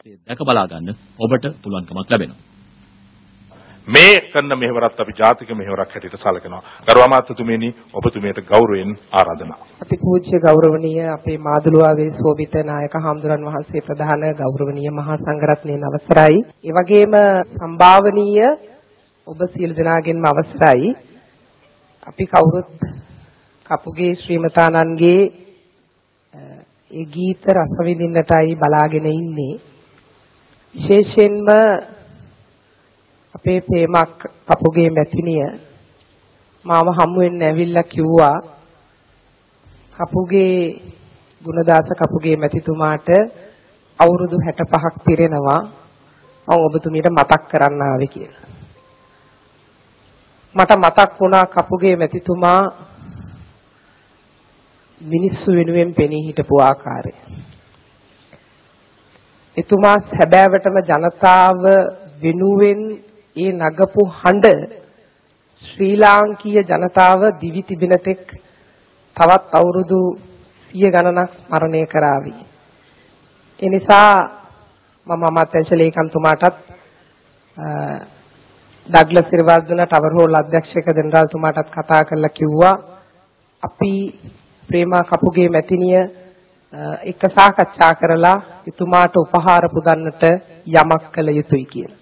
දැක බලා ගන්න ඔබට පුළුවන්කමක් ලැබෙනවා. මේ කරන මෙහෙවරත් අපි ජාතික මෙහෙවරක් හැටියට සලකනවා. ගරු අමාත්‍යතුමනි ඔබතුමියට ගෞරවයෙන් ආරාධනා. අතිපූජ්‍ය ගෞරවනීය අපේ මාදුළුවාවේ සෝබිත නායක හාමුදුරන් වහන්සේ ප්‍රධාන ගෞරවනීය මහා සංඝරත්නයන් අවසරයි. ඒ වගේම සම්භාවනීය ඔබ සියලු දෙනාගෙන්ම අවසරයි. අපි කවුරුත් කපුගේ ශ්‍රීමතානන්ගේ ඒ ගීත රස විඳින්නටයි බලාගෙන ඉන්නේ. විශේෂයෙන්ම අපේ ප්‍රේමක් කපුගේ මැතිණිය මාව හමු වෙන්න ඇවිල්ලා කිව්වා කපුගේ ගුණදාස කපුගේ මැතිතුමාට අවුරුදු 65ක් පිරෙනවා මම ඔබතුමීට මතක් කරන්න ආවේ කියලා. මට මතක් වුණා කපුගේ මැතිතුමා මිනිස්සු වෙනුවෙන් පෙනී හිටපු ආකාරය. එතුමා සැබෑවටම ජනතාව වෙනුවෙන් ඒ නගපු හඬ ශ්‍රී ලාංකීය ජනතාව දිවි තිබෙන තෙක් තවත් අවුරුදු 100 ගණනක් ස්මරණය කරાવી. ඒ නිසා මම අමාත්‍යංශ ලේකම්තුමාටත් ඩග්ලස් සිරිවර්ධන ටවර් හෝල් අධ්‍යක්ෂක දෙනරාල්තුමාටත් කතා කරලා කිව්වා අපි ප්‍රේමා කපුගේ මැතිණිය එක සාකච්ඡා කරලා එතුමාට උපහාර පුදන්නට යමක් කළ යුතුයි කියලා.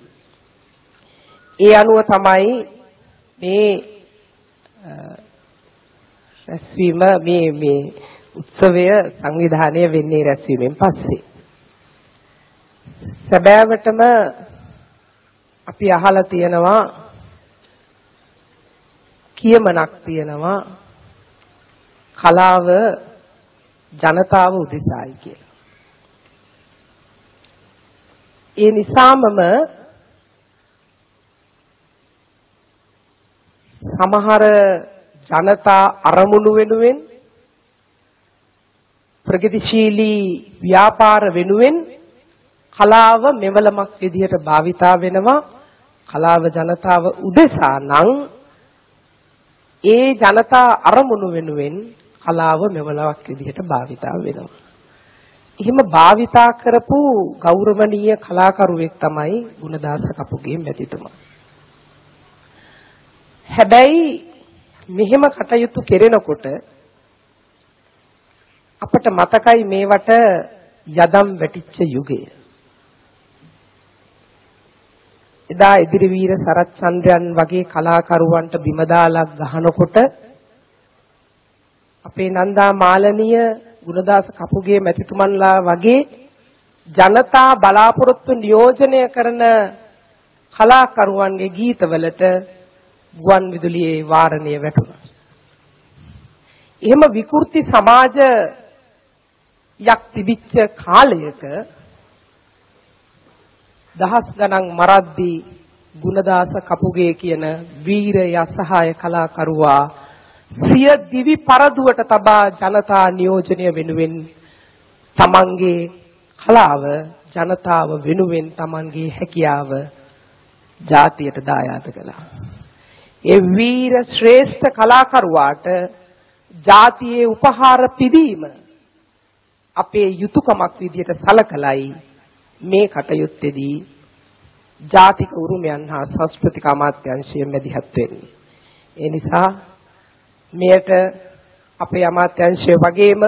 ඒ අනුව තමයි මේ රැස්වීම මේ මේ උත්සවය සංවිධානය වෙන්නේ රැස්වීමෙන් පස්සේ. සැබෑවටම අපි අහලා තියෙනවා කියමනක් තියෙනවා කලාව ජනතාව උදෙසායි කියලා. ඒ නිසාමම සමහර ජනතා අරමුණු වෙනුවෙන් ප්‍රගතිශීලී ව්‍යාපාර වෙනුවෙන් කලාව මෙවලමක් විදිහට භාවිතා වෙනවා කලාව ජනතාව උදෙසා නම් ඒ ජනතා අරමුණු වෙනුවෙන් කලාව මෙවලවක් විදිහට භාවිතා වෙනවා. එහෙම භාවිතා කරපු ගෞරවනීය කලාකරුවෙක් තමයි ගුණදාස කපුගේ මැතිතුමා. හැබැයි මෙහෙම කටයුතු කෙරෙනකොට අපට මතකයි මේවට යදම් වැටිච්ච යුගය. එදා ඉදිරිවීර සරච්චන්ද්‍රයන් වගේ කලාකරුවන්ට බිම දාලා ගහනකොට අපේ නන්දා මාලනීය ගුණදාස කපුගේ මැතිතුමන්ලා වගේ ජනතා බලාපොරොත්තු නියෝජනය කරන කලාකරුවන්ගේ ගීතවලට ගුවන් විදුලියේ වාරණය වැටුණා. එහෙම විකෘති සමාජ යක් තිබිච්ච කාලයක දහස් ගණන් මරද්දී ගුණදාස කපුගේ කියන වීර යසහාය කලාකරුවා සිය දිවි පරදුවට තබා ජනතා නියෝජනය වෙනුවෙන් තමන්ගේ කලාව ජනතාව වෙනුවෙන් තමන්ගේ හැකියාව ජාතියට දායාද කළා. ඒ වීර ශ්‍රේෂ්ඨ කලාකරුවාට ජාතියේ උපහාර පිදීම අපේ යුතුයකමක් විදියට සලකලයි මේ කටයුත්තේදී ජාතික උරුමයන් හා සංස්කෘතික අමාත්‍යාංශය මැදිහත් වෙන්නේ. ඒ නිසා මෙයට අපේ අමාත්‍යංශය වගේම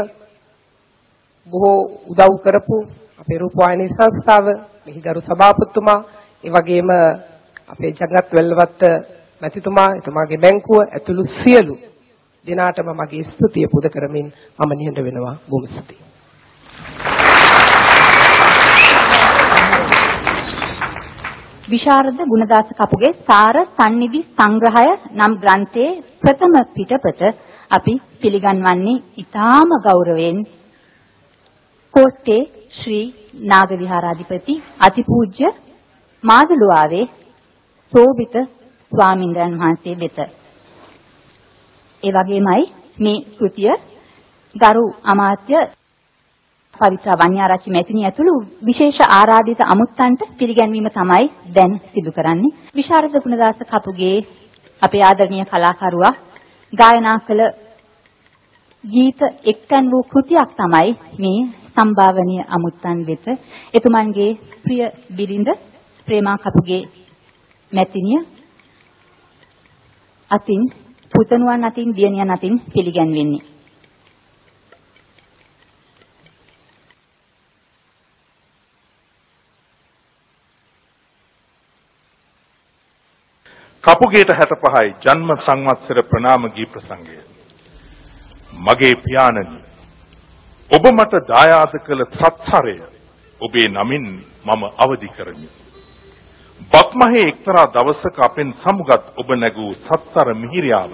බොහෝ උදව් කරපු අපේ රූපවාහිනී සංස්ථාව, මිහිගරු සභාපතිතුමා, ඒ වගේම අපේ ජගත් වෙල්ලවත්ත මැතිතුමා, එතුමාගේ බැංකුව ඇතුළු සියලු දෙනාටම මගේ ස්තුතිය පුද කරමින් මම නිහඬ වෙනවා. බොහොම ස්තුතියි. විශාරද ගුණදාස කපුගේ සාර සந்நிධි සංග්‍රහය නම් ග්‍රන්ථයේ ප්‍රථම පිටපත අපි පිළිගන්වන්නේ ඊටාම ගෞරවයෙන්. කෝට්ටේ ශ්‍රී නාග විහාරාධිපති අතිපූජ්‍ය මාදළුවාවේ සෝබිත ස්වාමින්ද්‍රයන් වහන්සේ වෙත. ඒ වගේමයි මේ කෘතිය ගරු අමාත්‍ය පවිත්‍ර වන්‍යාරච්චි මැතිණිය ඇතුළු විශේෂ ආරාධිත අමුත්තන්ට පිළිගැන්වීම තමයි දැන් සිදු කරන්නේ. විශාරද ගුණදාස කපුගේ අපේ ආදරණීය කලාකරුවා ගායනා කළ ගීත එක්තැන් වූ කෘතියක් තමයි මේ සම්භාවනීය අමුත්තන් වෙත එතුමන්ගේ ප්‍රිය බිරිඳ ප්‍රේමා කපුගේ මැතිණිය අතින් පුතණුවන් අතින් දියණියන් අතින් පිළිගැන්වෙන්නේ කපුගේට 65යි ජන්ම සංවත්සර ප්‍රණාම ගී ප්‍රසංගය. මගේ පියාණනි ඔබ මට දායාද කළ සත්සරය ඔබේ නමින් මම අවදි කරමි. බක්මහේ එක්තරා දවසක අපෙන් සමුගත් ඔබ නැගූ සත්සර මිහිරියාව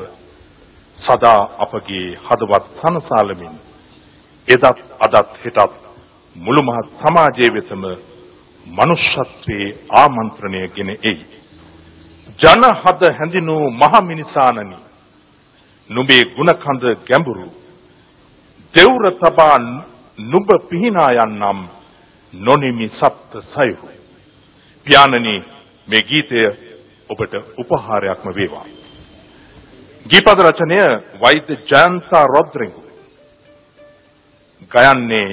සදා අපගේ හදවත් සනසාලමින් එදත් අදත් හෙටත් මුළු මහත් සමාජයේ වෙතම මනුෂ්‍යත්වයේ ආමන්ත්‍රණය ගෙන එයි. ජනහද හැඳිනූ මහ මිනිසානනි. නුඹේ ගුණකඳ ගැඹුරු. දෙවුර තබා නුඹ පිහිනා යන්නම් නොනිමි සප්ත සයුරු. පියාණනි මේ ගීතය ඔබට උපහාරයක්ම වේවා. ගීපද රචනය වෛද්‍ය ජයන්තා රොද්රිගු ගයන්නේ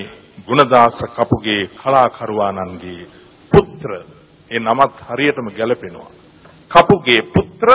ගුණදාස කපුගේ කලාකරුවාණන්ගේ පුත්‍ර. ඒ නමත් හරියටම ගැලපෙනවා කපුගේ පුත්‍ර